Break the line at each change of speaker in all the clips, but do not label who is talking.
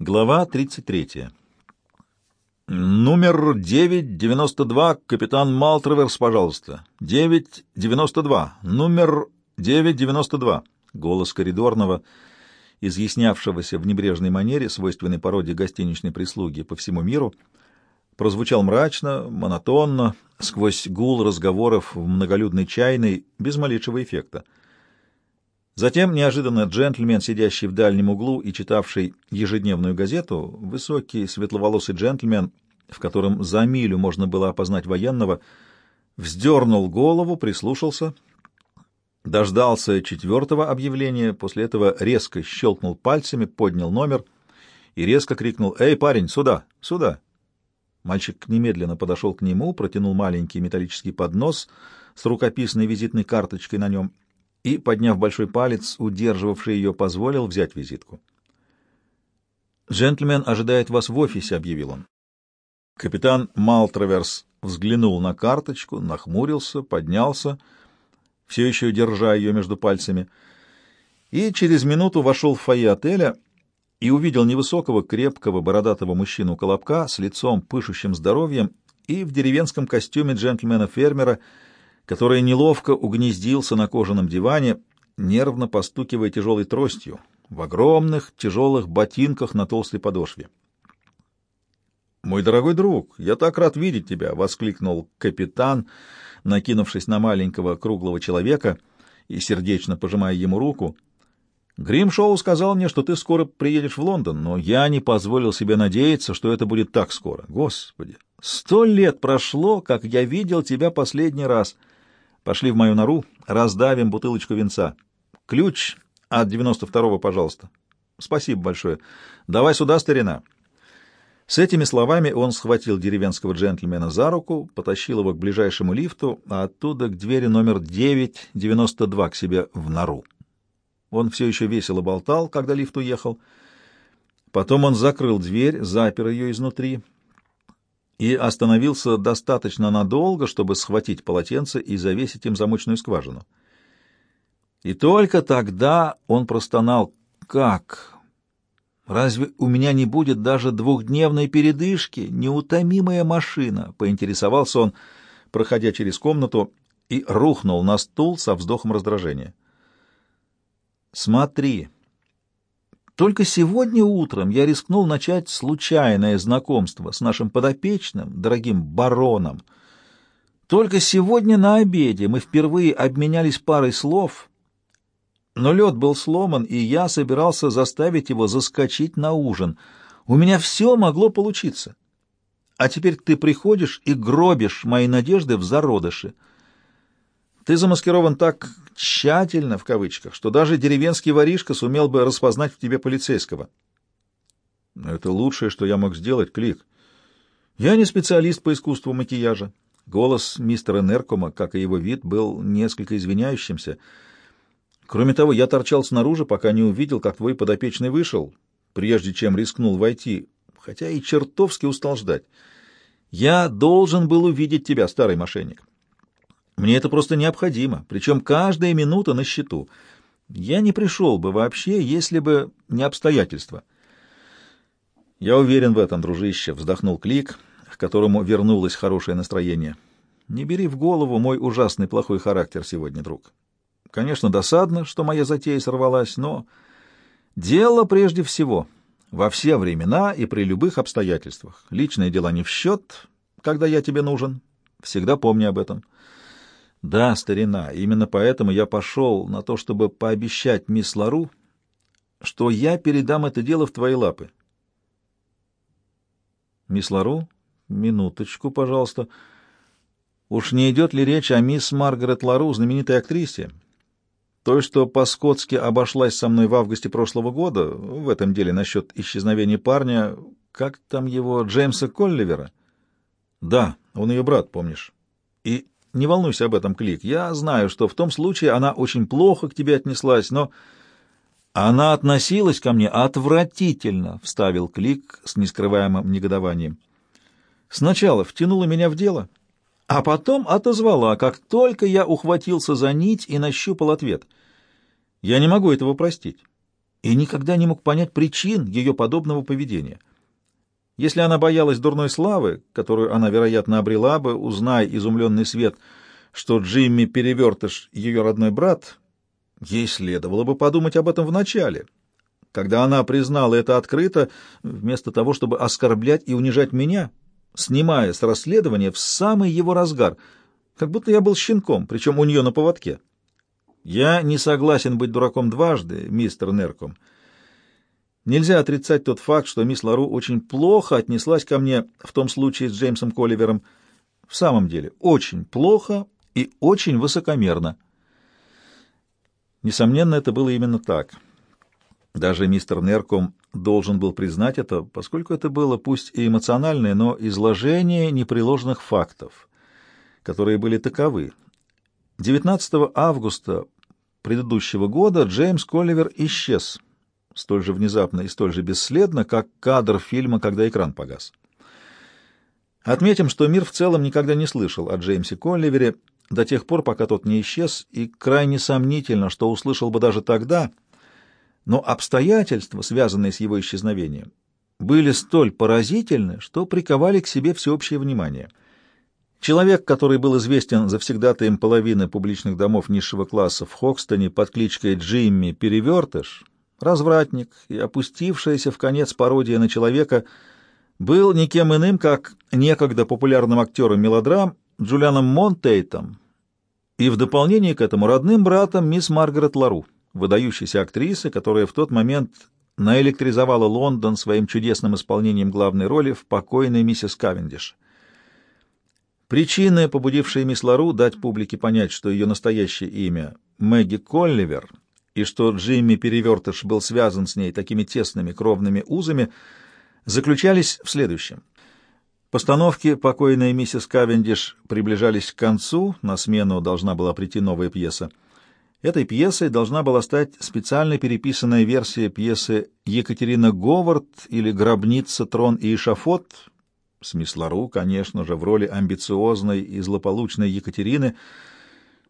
Глава 33. Номер 992, капитан Малтроверс, пожалуйста. 992. Номер 992. Голос коридорного, изъяснявшегося в небрежной манере, свойственной породе гостиничной прислуги по всему миру, прозвучал мрачно, монотонно, сквозь гул разговоров в многолюдной чайной, без малейшего эффекта. Затем неожиданно джентльмен, сидящий в дальнем углу и читавший ежедневную газету, высокий светловолосый джентльмен, в котором за милю можно было опознать военного, вздернул голову, прислушался, дождался четвертого объявления, после этого резко щелкнул пальцами, поднял номер и резко крикнул «Эй, парень, сюда, сюда!». Мальчик немедленно подошел к нему, протянул маленький металлический поднос с рукописной визитной карточкой на нем — и, подняв большой палец, удерживавший ее, позволил взять визитку. «Джентльмен ожидает вас в офисе», — объявил он. Капитан Малтраверс взглянул на карточку, нахмурился, поднялся, все еще держа ее между пальцами, и через минуту вошел в фойе отеля и увидел невысокого, крепкого, бородатого мужчину-колобка с лицом, пышущим здоровьем, и в деревенском костюме джентльмена-фермера — который неловко угнездился на кожаном диване, нервно постукивая тяжелой тростью, в огромных тяжелых ботинках на толстой подошве. «Мой дорогой друг, я так рад видеть тебя!» — воскликнул капитан, накинувшись на маленького круглого человека и сердечно пожимая ему руку. «Гримшоу сказал мне, что ты скоро приедешь в Лондон, но я не позволил себе надеяться, что это будет так скоро. Господи! Сто лет прошло, как я видел тебя последний раз!» Пошли в мою нору, раздавим бутылочку винца. Ключ от 92-го, пожалуйста. Спасибо большое. Давай сюда, старина. С этими словами он схватил деревенского джентльмена за руку, потащил его к ближайшему лифту, а оттуда к двери номер 992 к себе в нору. Он все еще весело болтал, когда лифт уехал. Потом он закрыл дверь, запер ее изнутри — и остановился достаточно надолго, чтобы схватить полотенце и завесить им замочную скважину. И только тогда он простонал «Как? Разве у меня не будет даже двухдневной передышки? Неутомимая машина!» — поинтересовался он, проходя через комнату, и рухнул на стул со вздохом раздражения. «Смотри!» Только сегодня утром я рискнул начать случайное знакомство с нашим подопечным, дорогим бароном. Только сегодня на обеде мы впервые обменялись парой слов, но лед был сломан, и я собирался заставить его заскочить на ужин. У меня все могло получиться. А теперь ты приходишь и гробишь мои надежды в зародыше. Ты замаскирован так тщательно, в кавычках, что даже деревенский воришка сумел бы распознать в тебе полицейского. Это лучшее, что я мог сделать, Клик. Я не специалист по искусству макияжа. Голос мистера Неркома, как и его вид, был несколько извиняющимся. Кроме того, я торчал снаружи, пока не увидел, как твой подопечный вышел, прежде чем рискнул войти, хотя и чертовски устал ждать. Я должен был увидеть тебя, старый мошенник. Мне это просто необходимо, причем каждая минута на счету. Я не пришел бы вообще, если бы не обстоятельства. Я уверен в этом, дружище, вздохнул Клик, к которому вернулось хорошее настроение. Не бери в голову мой ужасный плохой характер сегодня, друг. Конечно, досадно, что моя затея сорвалась, но дело прежде всего во все времена и при любых обстоятельствах. Личные дела не в счет, когда я тебе нужен. Всегда помни об этом. Да, старина, именно поэтому я пошел на то, чтобы пообещать мисс Лару, что я передам это дело в твои лапы. Мисс Лару, минуточку, пожалуйста. Уж не идет ли речь о мисс Маргарет Лару, знаменитой актрисе? Той, что по-скотски обошлась со мной в августе прошлого года, в этом деле насчет исчезновения парня, как там его, Джеймса Колливера? Да, он ее брат, помнишь? И не волнуйся об этом, Клик. Я знаю, что в том случае она очень плохо к тебе отнеслась, но... Она относилась ко мне отвратительно, — вставил Клик с нескрываемым негодованием. Сначала втянула меня в дело, а потом отозвала, как только я ухватился за нить и нащупал ответ. Я не могу этого простить. и никогда не мог понять причин ее подобного поведения. Если она боялась дурной славы, которую она, вероятно, обрела бы, узная изумленный свет, что Джимми Перевертыш — ее родной брат, ей следовало бы подумать об этом вначале, когда она признала это открыто, вместо того, чтобы оскорблять и унижать меня, снимая с расследования в самый его разгар, как будто я был щенком, причем у нее на поводке. Я не согласен быть дураком дважды, мистер Нерком. Нельзя отрицать тот факт, что мисс Лару очень плохо отнеслась ко мне в том случае с Джеймсом Колливером. В самом деле, очень плохо и очень высокомерно. Несомненно, это было именно так. Даже мистер Нерком должен был признать это, поскольку это было пусть и эмоциональное, но изложение непреложных фактов, которые были таковы. 19 августа предыдущего года Джеймс Колливер исчез столь же внезапно и столь же бесследно, как кадр фильма, когда экран погас. Отметим, что мир в целом никогда не слышал о Джеймсе Колливере до тех пор, пока тот не исчез, и крайне сомнительно, что услышал бы даже тогда, но обстоятельства, связанные с его исчезновением, были столь поразительны, что приковали к себе всеобщее внимание — Человек, который был известен завсегдатаем половины публичных домов низшего класса в Хокстоне под кличкой Джимми Перевертыш, развратник и опустившаяся в конец пародия на человека, был никем иным, как некогда популярным актером мелодрам Джулианом Монтейтом и в дополнение к этому родным братом мисс Маргарет Лару, выдающейся актрисы, которая в тот момент наэлектризовала Лондон своим чудесным исполнением главной роли в покойной миссис Кавендиш. Причины, побудившие мисс Лару дать публике понять, что ее настоящее имя Мэгги Колливер и что Джимми Перевертыш был связан с ней такими тесными кровными узами, заключались в следующем. Постановки покойной миссис Кавендиш приближались к концу, на смену должна была прийти новая пьеса. Этой пьесой должна была стать специально переписанная версия пьесы Екатерина Говард или «Гробница, трон и эшафот», с мисс Лару, конечно же, в роли амбициозной и злополучной Екатерины,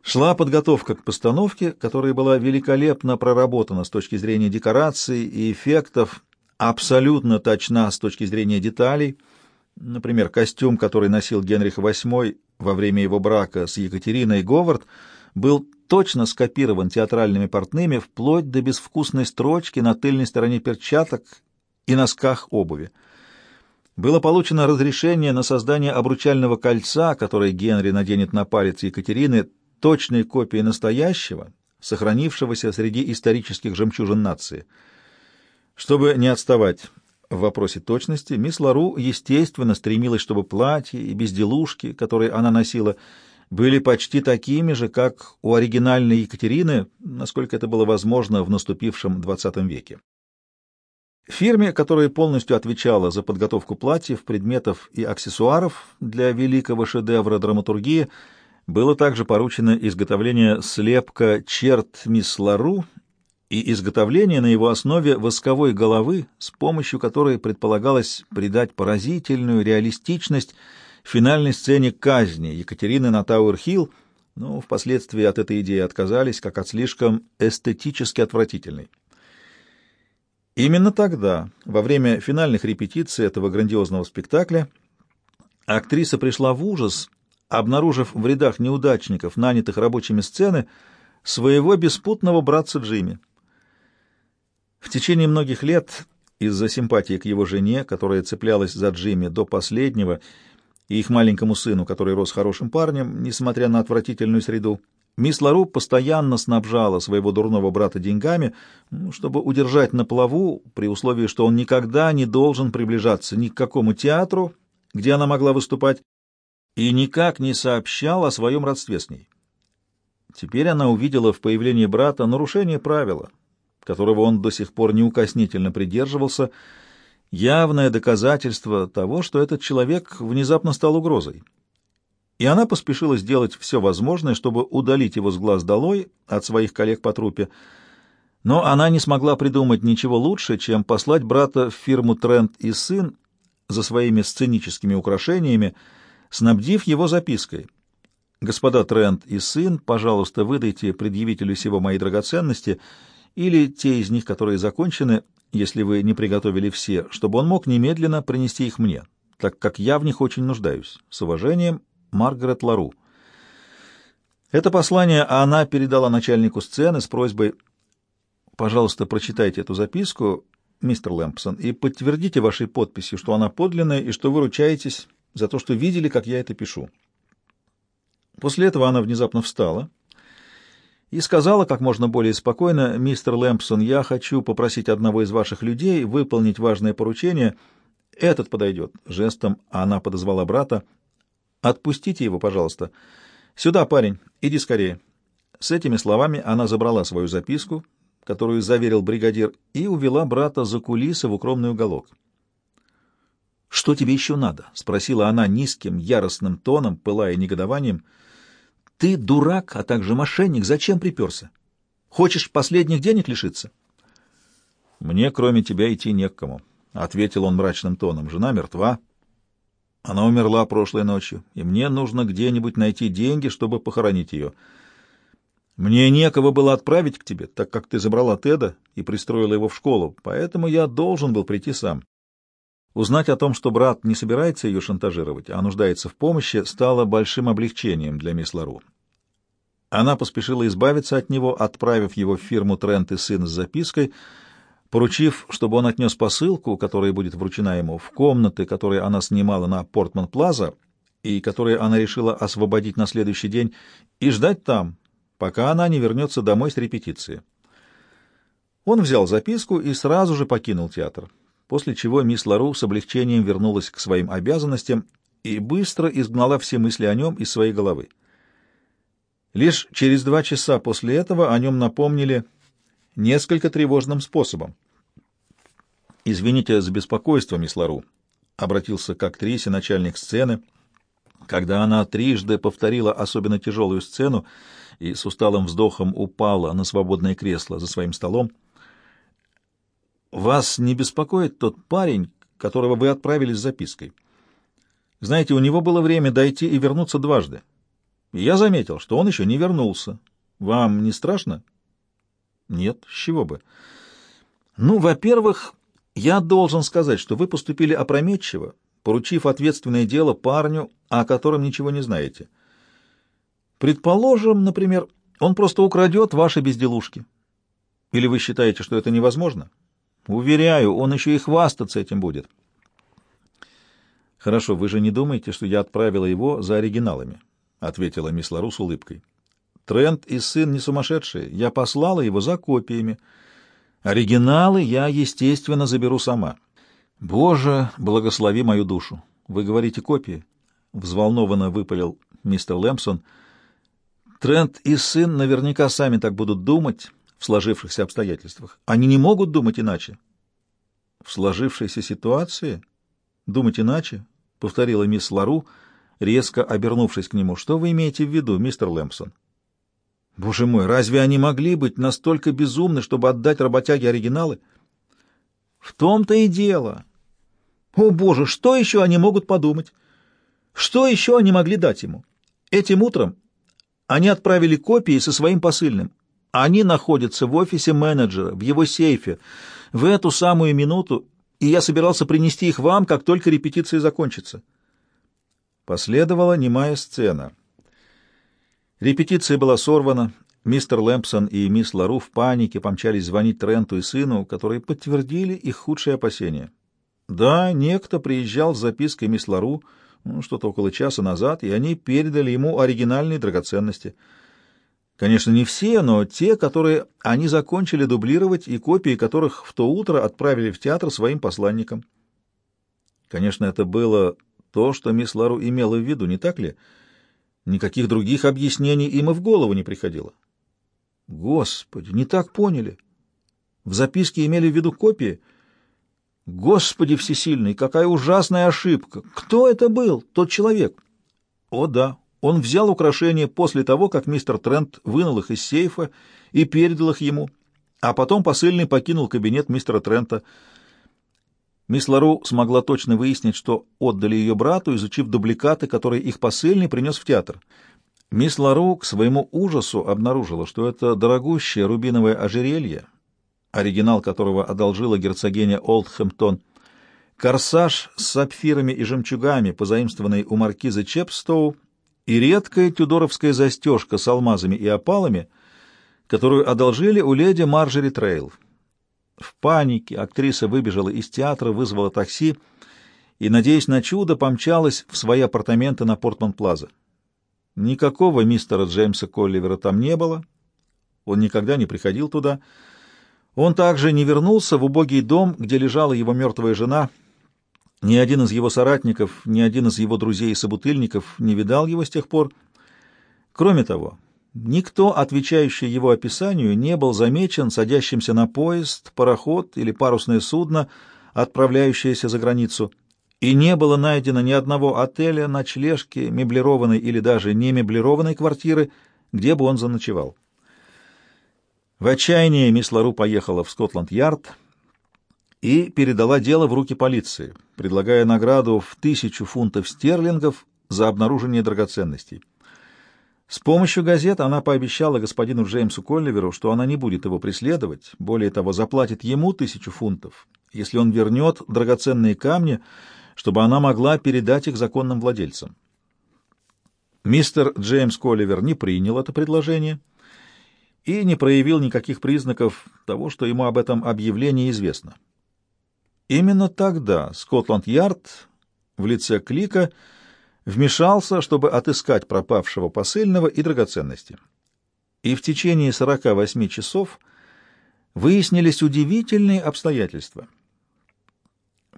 шла подготовка к постановке, которая была великолепно проработана с точки зрения декораций и эффектов, абсолютно точна с точки зрения деталей. Например, костюм, который носил Генрих VIII во время его брака с Екатериной Говард, был точно скопирован театральными портными вплоть до безвкусной строчки на тыльной стороне перчаток и носках обуви было получено разрешение на создание обручального кольца, которое Генри наденет на палец Екатерины, точной копией настоящего, сохранившегося среди исторических жемчужин нации. Чтобы не отставать в вопросе точности, мисс Лару, естественно, стремилась, чтобы платья и безделушки, которые она носила, были почти такими же, как у оригинальной Екатерины, насколько это было возможно в наступившем XX веке. Фирме, которая полностью отвечала за подготовку платьев, предметов и аксессуаров для великого шедевра драматургии, было также поручено изготовление слепка черт мисс и изготовление на его основе восковой головы, с помощью которой предполагалось придать поразительную реалистичность финальной сцене казни Екатерины на Тауэр-Хилл, но впоследствии от этой идеи отказались, как от слишком эстетически отвратительной. Именно тогда, во время финальных репетиций этого грандиозного спектакля, актриса пришла в ужас, обнаружив в рядах неудачников, нанятых рабочими сцены, своего беспутного братца Джимми. В течение многих лет из-за симпатии к его жене, которая цеплялась за Джимми до последнего, и их маленькому сыну, который рос хорошим парнем, несмотря на отвратительную среду, Мисс Лару постоянно снабжала своего дурного брата деньгами, ну, чтобы удержать на плаву, при условии, что он никогда не должен приближаться ни к какому театру, где она могла выступать, и никак не сообщал о своем родстве с ней. Теперь она увидела в появлении брата нарушение правила, которого он до сих пор неукоснительно придерживался, явное доказательство того, что этот человек внезапно стал угрозой и она поспешила сделать все возможное, чтобы удалить его с глаз долой от своих коллег по трупе, но она не смогла придумать ничего лучше, чем послать брата в фирму «Трент и сын» за своими сценическими украшениями, снабдив его запиской. «Господа Трент и сын, пожалуйста, выдайте предъявителю всего мои драгоценности или те из них, которые закончены, если вы не приготовили все, чтобы он мог немедленно принести их мне, так как я в них очень нуждаюсь. С уважением, Маргарет Лару. Это послание она передала начальнику сцены с просьбой «Пожалуйста, прочитайте эту записку, мистер Лэмпсон, и подтвердите вашей подписью, что она подлинная и что вы ручаетесь за то, что видели, как я это пишу». После этого она внезапно встала и сказала как можно более спокойно, «Мистер Лэмпсон, я хочу попросить одного из ваших людей выполнить важное поручение. Этот подойдет». Жестом она подозвала брата. «Отпустите его, пожалуйста». «Сюда, парень, иди скорее». С этими словами она забрала свою записку, которую заверил бригадир, и увела брата за кулисы в укромный уголок. «Что тебе еще надо?» — спросила она низким, яростным тоном, пылая негодованием. «Ты дурак, а также мошенник. Зачем приперся? Хочешь последних денег лишиться?» «Мне, кроме тебя, идти не к кому», — ответил он мрачным тоном. «Жена мертва, она умерла прошлой ночью, и мне нужно где-нибудь найти деньги, чтобы похоронить ее. Мне некого было отправить к тебе, так как ты забрала Теда и пристроила его в школу, поэтому я должен был прийти сам. Узнать о том, что брат не собирается ее шантажировать, а нуждается в помощи, стало большим облегчением для мисс Лару. Она поспешила избавиться от него, отправив его в фирму Трент и сын с запиской — поручив, чтобы он отнес посылку, которая будет вручена ему, в комнаты, которые она снимала на Портман-Плаза и которые она решила освободить на следующий день, и ждать там, пока она не вернется домой с репетиции. Он взял записку и сразу же покинул театр, после чего мисс Лару с облегчением вернулась к своим обязанностям и быстро изгнала все мысли о нем из своей головы. Лишь через два часа после этого о нем напомнили — несколько тревожным способом. «Извините за беспокойство, мисс Лару», — обратился к актрисе начальник сцены, когда она трижды повторила особенно тяжелую сцену и с усталым вздохом упала на свободное кресло за своим столом. «Вас не беспокоит тот парень, которого вы отправили с запиской? Знаете, у него было время дойти и вернуться дважды. И я заметил, что он еще не вернулся. Вам не страшно?» Нет, с чего бы? Ну, во-первых, я должен сказать, что вы поступили опрометчиво, поручив ответственное дело парню, о котором ничего не знаете. Предположим, например, он просто украдет ваши безделушки. Или вы считаете, что это невозможно? Уверяю, он еще и хвастаться этим будет. Хорошо, вы же не думаете, что я отправила его за оригиналами, — ответила мисс Лару с улыбкой. Трент и сын не сумасшедшие. Я послала его за копиями. Оригиналы я, естественно, заберу сама. Боже, благослови мою душу. Вы говорите копии? Взволнованно выпалил мистер Лэмпсон. Трент и сын наверняка сами так будут думать в сложившихся обстоятельствах. Они не могут думать иначе. В сложившейся ситуации? Думать иначе? Повторила мисс Лару, резко обернувшись к нему. Что вы имеете в виду, мистер Лэмпсон? Боже мой, разве они могли быть настолько безумны, чтобы отдать работяге оригиналы? В том-то и дело. О, Боже, что еще они могут подумать? Что еще они могли дать ему? Этим утром они отправили копии со своим посыльным. Они находятся в офисе менеджера, в его сейфе, в эту самую минуту, и я собирался принести их вам, как только репетиция закончится. Последовала немая сцена. Репетиция была сорвана. Мистер Лэмпсон и мисс Лару в панике помчались звонить Тренту и сыну, которые подтвердили их худшие опасения. Да, некто приезжал с запиской мисс Лару ну, что-то около часа назад, и они передали ему оригинальные драгоценности. Конечно, не все, но те, которые они закончили дублировать и копии которых в то утро отправили в театр своим посланникам. Конечно, это было то, что мисс Лару имела в виду, не так ли? — Никаких других объяснений им и в голову не приходило. Господи, не так поняли. В записке имели в виду копии. Господи всесильный, какая ужасная ошибка! Кто это был, тот человек? О да, он взял украшения после того, как мистер Трент вынул их из сейфа и передал их ему, а потом посыльный покинул кабинет мистера Трента. Мисс Лару смогла точно выяснить, что отдали ее брату, изучив дубликаты, которые их посыльный принес в театр. Мисс Лару к своему ужасу обнаружила, что это дорогущее рубиновое ожерелье оригинал которого одолжила герцогиня Олдхэмптон, корсаж с сапфирами и жемчугами, позаимствованный у маркиза Чепстоу, и редкая тюдоровская застежка с алмазами и опалами, которую одолжили у леди Марджери Трейл. В панике актриса выбежала из театра, вызвала такси и, надеясь на чудо, помчалась в свои апартаменты на Портман-Плаза. Никакого мистера Джеймса Колливера там не было, он никогда не приходил туда. Он также не вернулся в убогий дом, где лежала его мертвая жена — ни один из его соратников, ни один из его друзей и собутыльников не видал его с тех пор. Кроме того, никто, отвечающий его описанию, не был замечен садящимся на поезд, пароход или парусное судно, отправляющееся за границу, и не было найдено ни одного отеля, ночлежки, меблированной или даже не меблированной квартиры, где бы он заночевал. В отчаянии мисс Лару поехала в Скотланд-Ярд, и передала дело в руки полиции, предлагая награду в тысячу фунтов стерлингов за обнаружение драгоценностей. С помощью газет она пообещала господину Джеймсу Колливеру, что она не будет его преследовать, более того, заплатит ему тысячу фунтов, если он вернет драгоценные камни, чтобы она могла передать их законным владельцам. Мистер Джеймс Колливер не принял это предложение и не проявил никаких признаков того, что ему об этом объявлении известно. Именно тогда Скотланд-Ярд в лице Клика вмешался, чтобы отыскать пропавшего посыльного и драгоценности. И в течение 48 часов выяснились удивительные обстоятельства.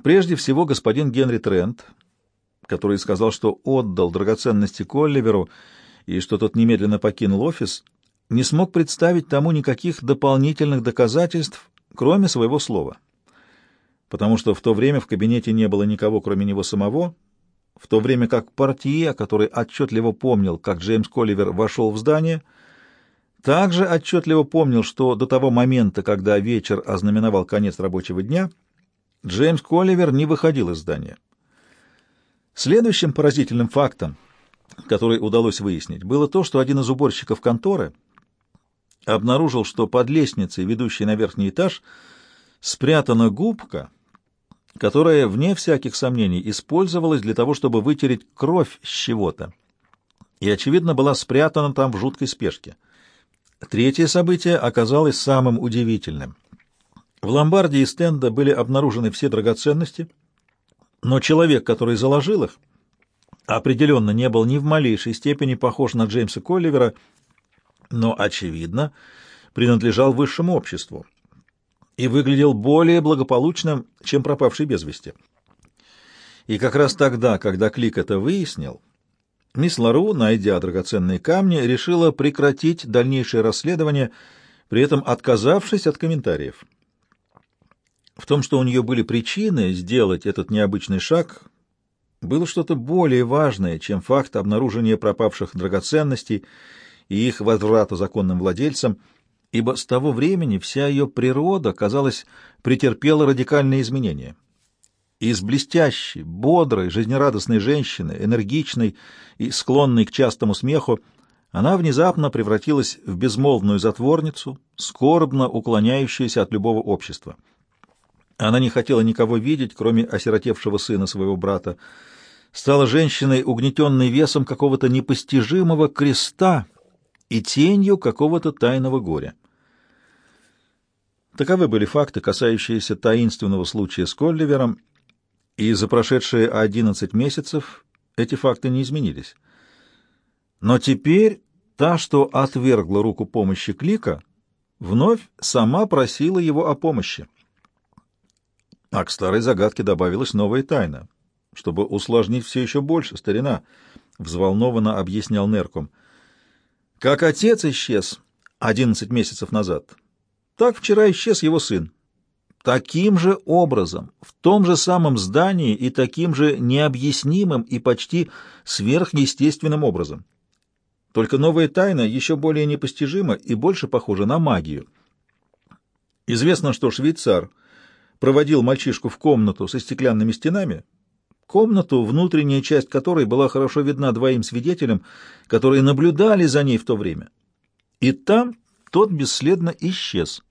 Прежде всего, господин Генри Трент, который сказал, что отдал драгоценности Колливеру и что тот немедленно покинул офис, не смог представить тому никаких дополнительных доказательств, кроме своего слова потому что в то время в кабинете не было никого, кроме него самого, в то время как портье, который отчетливо помнил, как Джеймс Колливер вошел в здание, также отчетливо помнил, что до того момента, когда вечер ознаменовал конец рабочего дня, Джеймс Колливер не выходил из здания. Следующим поразительным фактом, который удалось выяснить, было то, что один из уборщиков конторы обнаружил, что под лестницей, ведущей на верхний этаж, спрятана губка — которая, вне всяких сомнений, использовалась для того, чтобы вытереть кровь с чего-то, и, очевидно, была спрятана там в жуткой спешке. Третье событие оказалось самым удивительным. В ломбарде и стенда были обнаружены все драгоценности, но человек, который заложил их, определенно не был ни в малейшей степени похож на Джеймса Колливера, но, очевидно, принадлежал высшему обществу и выглядел более благополучным, чем пропавший без вести. И как раз тогда, когда Клик это выяснил, мисс Лару, найдя драгоценные камни, решила прекратить дальнейшее расследование, при этом отказавшись от комментариев. В том, что у нее были причины сделать этот необычный шаг, было что-то более важное, чем факт обнаружения пропавших драгоценностей и их возврата законным владельцам — ибо с того времени вся ее природа, казалось, претерпела радикальные изменения. Из блестящей, бодрой, жизнерадостной женщины, энергичной и склонной к частому смеху, она внезапно превратилась в безмолвную затворницу, скорбно уклоняющуюся от любого общества. Она не хотела никого видеть, кроме осиротевшего сына своего брата, стала женщиной, угнетенной весом какого-то непостижимого креста и тенью какого-то тайного горя. Таковы были факты, касающиеся таинственного случая с Колливером, и за прошедшие одиннадцать месяцев эти факты не изменились. Но теперь та, что отвергла руку помощи Клика, вновь сама просила его о помощи. А к старой загадке добавилась новая тайна, чтобы усложнить все еще больше, старина, — взволнованно объяснял Нерком. Как отец исчез одиннадцать месяцев назад, так вчера исчез его сын. Таким же образом, в том же самом здании и таким же необъяснимым и почти сверхъестественным образом. Только новая тайна еще более непостижима и больше похожа на магию. Известно, что швейцар проводил мальчишку в комнату со стеклянными стенами, комнату, внутренняя часть которой была хорошо видна двоим свидетелям, которые наблюдали за ней в то время. И там тот бесследно исчез.